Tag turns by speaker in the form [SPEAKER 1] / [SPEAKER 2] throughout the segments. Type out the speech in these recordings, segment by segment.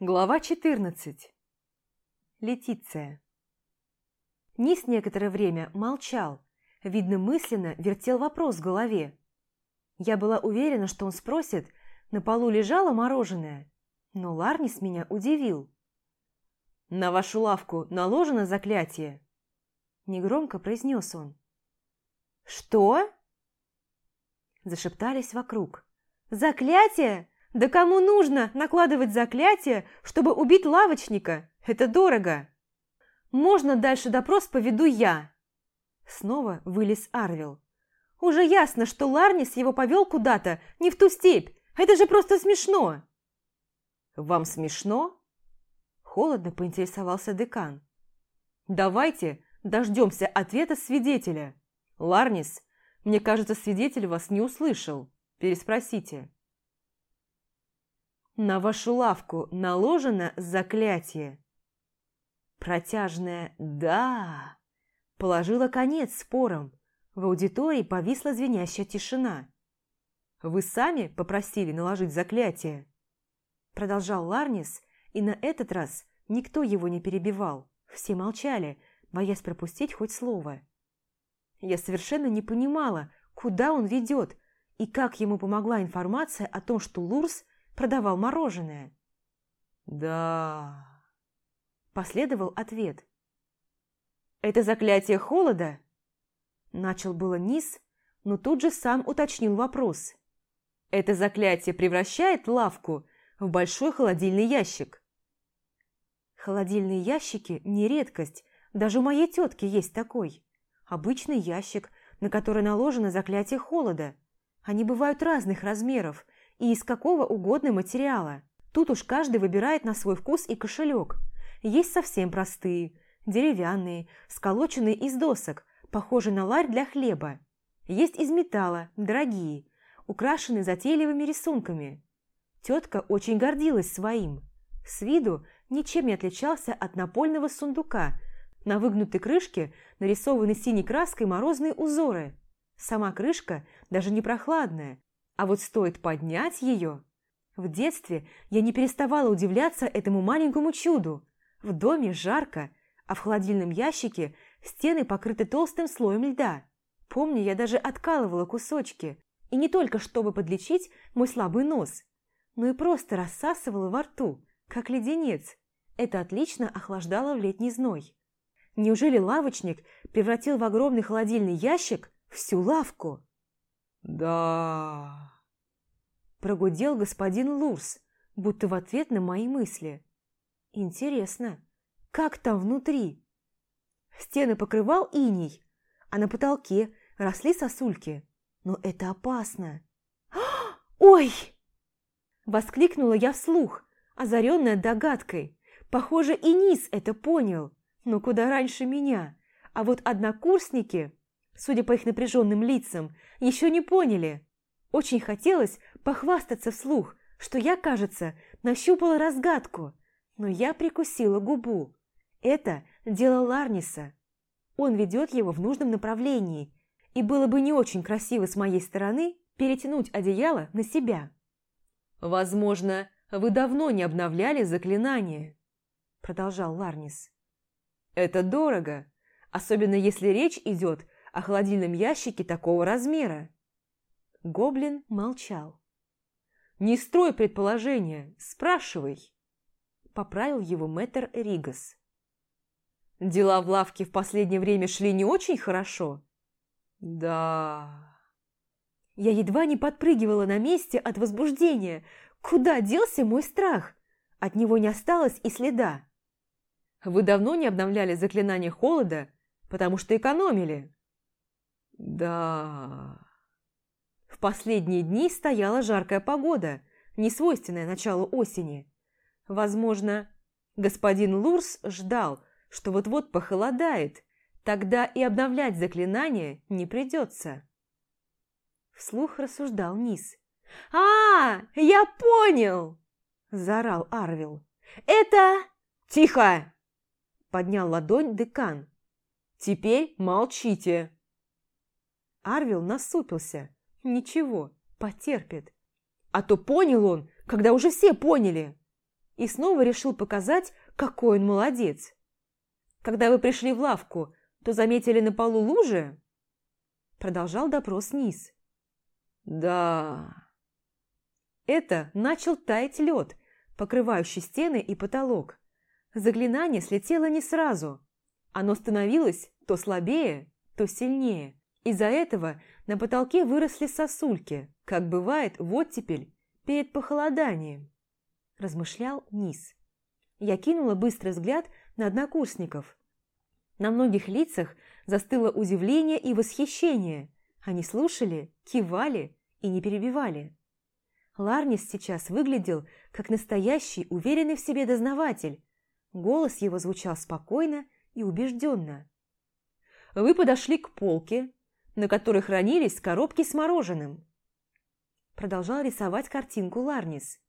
[SPEAKER 1] Глава 14. Летиция. Низ некоторое время молчал, видно, мысленно вертел вопрос в голове. Я была уверена, что он спросит, на полу лежало мороженое, но Ларнис меня удивил. «На вашу лавку наложено заклятие?» Негромко произнес он. «Что?» Зашептались вокруг. «Заклятие? Да кому нужно накладывать заклятие, чтобы убить лавочника? Это дорого!» «Можно дальше допрос поведу я!» Снова вылез Арвил. «Уже ясно, что Ларнис его повел куда-то, не в ту степь. Это же просто смешно!» «Вам смешно?» Холодно поинтересовался декан. «Давайте дождемся ответа свидетеля. Ларнис, мне кажется, свидетель вас не услышал. Переспросите». На вашу лавку наложено заклятие. Протяжное «да» положило конец спорам. В аудитории повисла звенящая тишина. «Вы сами попросили наложить заклятие?» Продолжал Ларнис, и на этот раз никто его не перебивал. Все молчали, боясь пропустить хоть слово. Я совершенно не понимала, куда он ведет, и как ему помогла информация о том, что Лурс продавал мороженое. «Да...» Последовал ответ. «Это заклятие холода?» Начал было низ, но тут же сам уточнил вопрос. «Это заклятие превращает лавку в большой холодильный ящик?» Холодильные ящики – не редкость, даже у моей тетки есть такой. Обычный ящик, на который наложено заклятие холода. Они бывают разных размеров – и из какого угодно материала. Тут уж каждый выбирает на свой вкус и кошелек. Есть совсем простые, деревянные, сколоченные из досок, похожие на ларь для хлеба. Есть из металла, дорогие, украшенные затейливыми рисунками. Тетка очень гордилась своим. С виду ничем не отличался от напольного сундука. На выгнутой крышке нарисованы синей краской морозные узоры. Сама крышка даже не прохладная, а вот стоит поднять ее... В детстве я не переставала удивляться этому маленькому чуду. В доме жарко, а в холодильном ящике стены покрыты толстым слоем льда. Помню, я даже откалывала кусочки. И не только чтобы подлечить мой слабый нос, но и просто рассасывала во рту, как леденец. Это отлично охлаждало в летний зной. Неужели лавочник превратил в огромный холодильный ящик всю лавку? «Да...» Прогудел господин Лурс, будто в ответ на мои мысли. «Интересно, как там внутри?» Стены покрывал иней, а на потолке росли сосульки. Но это опасно. «Ой!» Воскликнула я вслух, озаренная догадкой. Похоже, и низ это понял, но куда раньше меня. А вот однокурсники судя по их напряженным лицам, еще не поняли. Очень хотелось похвастаться вслух, что я, кажется, нащупала разгадку, но я прикусила губу. Это дело Ларниса. Он ведет его в нужном направлении, и было бы не очень красиво с моей стороны перетянуть одеяло на себя. «Возможно, вы давно не обновляли заклинание», – продолжал Ларнис. «Это дорого, особенно если речь идет о холодильном ящике такого размера. Гоблин молчал. «Не строй предположения, спрашивай», – поправил его мэтр Ригас. «Дела в лавке в последнее время шли не очень хорошо?» «Да...» Я едва не подпрыгивала на месте от возбуждения. Куда делся мой страх? От него не осталось и следа. «Вы давно не обновляли заклинание холода, потому что экономили?» Да. В последние дни стояла жаркая погода, несвойственная началу осени. Возможно, господин Лурс ждал, что вот-вот похолодает, тогда и обновлять заклинание не придется. Вслух рассуждал Низ. «А, я понял!» – заорал Арвил. «Это...» «Тихо!» – поднял ладонь декан. «Теперь молчите!» Арвил насупился. Ничего, потерпит. А то понял он, когда уже все поняли. и снова решил показать, какой он молодец. Когда вы пришли в лавку, то заметили на полу лужи? Продолжал допрос Низ. Да. Это начал таять лед, покрывающий стены и потолок. Заклинание слетело не сразу. Оно становилось то слабее, то сильнее. Из-за этого на потолке выросли сосульки, как бывает в оттепель перед похолоданием. Размышлял Низ. Я кинула быстрый взгляд на однокурсников. На многих лицах застыло удивление и восхищение. Они слушали, кивали и не перебивали. Ларнис сейчас выглядел как настоящий, уверенный в себе дознаватель. Голос его звучал спокойно и убежденно. «Вы подошли к полке, на которой хранились коробки с мороженым». Продолжал рисовать картинку Ларнис.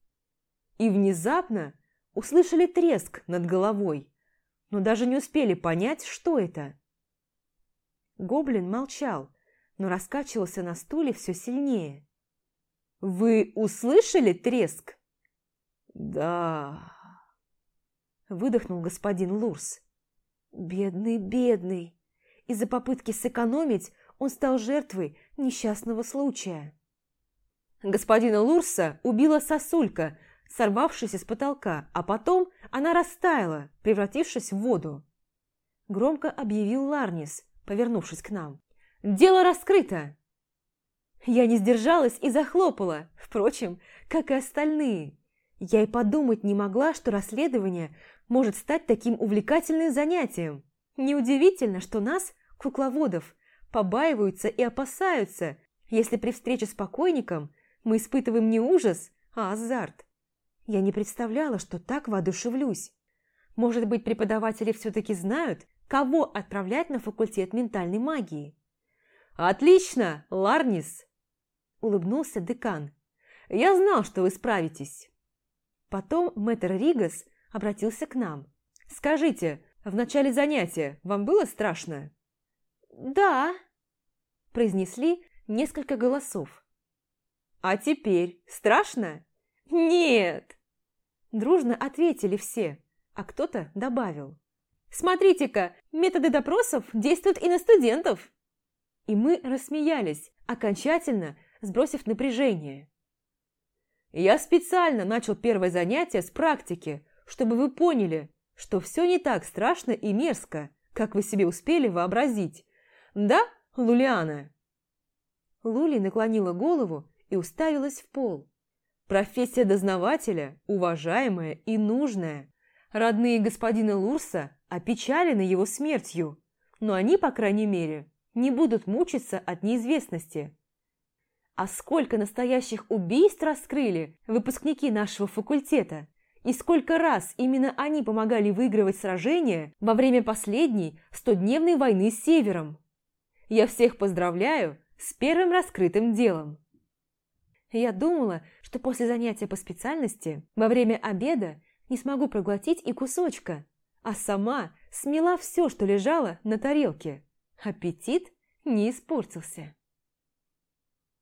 [SPEAKER 1] И внезапно услышали треск над головой, но даже не успели понять, что это. Гоблин молчал, но раскачивался на стуле все сильнее. «Вы услышали треск?» «Да...» Выдохнул господин Лурс. «Бедный, бедный! Из-за попытки сэкономить он стал жертвой несчастного случая». Господина Лурса убила сосулька, сорвавшаяся с потолка, а потом она растаяла, превратившись в воду. Громко объявил Ларнис, повернувшись к нам. «Дело раскрыто!» Я не сдержалась и захлопала, впрочем, как и остальные. Я и подумать не могла, что расследование может стать таким увлекательным занятием. Неудивительно, что нас, кукловодов, побаиваются и опасаются, если при встрече с покойником мы испытываем не ужас, а азарт. Я не представляла, что так воодушевлюсь. Может быть, преподаватели все-таки знают, кого отправлять на факультет ментальной магии. «Отлично, Ларнис!» – улыбнулся декан. «Я знал, что вы справитесь». Потом мэтр Ригас обратился к нам. «Скажите, в начале занятия вам было страшно?» «Да», – произнесли несколько голосов. «А теперь страшно?» «Нет!» Дружно ответили все, а кто-то добавил. «Смотрите-ка, методы допросов действуют и на студентов!» И мы рассмеялись, окончательно сбросив напряжение. Я специально начал первое занятие с практики, чтобы вы поняли, что все не так страшно и мерзко, как вы себе успели вообразить. Да, Лулиана?» Лули наклонила голову и уставилась в пол. Профессия дознавателя уважаемая и нужная. Родные господина Лурса опечалены его смертью, но они, по крайней мере, не будут мучиться от неизвестности. А сколько настоящих убийств раскрыли выпускники нашего факультета, и сколько раз именно они помогали выигрывать сражения во время последней стодневной войны с Севером. Я всех поздравляю с первым раскрытым делом. Я думала, что после занятия по специальности во время обеда не смогу проглотить и кусочка, а сама смела все, что лежало на тарелке. Аппетит не испортился.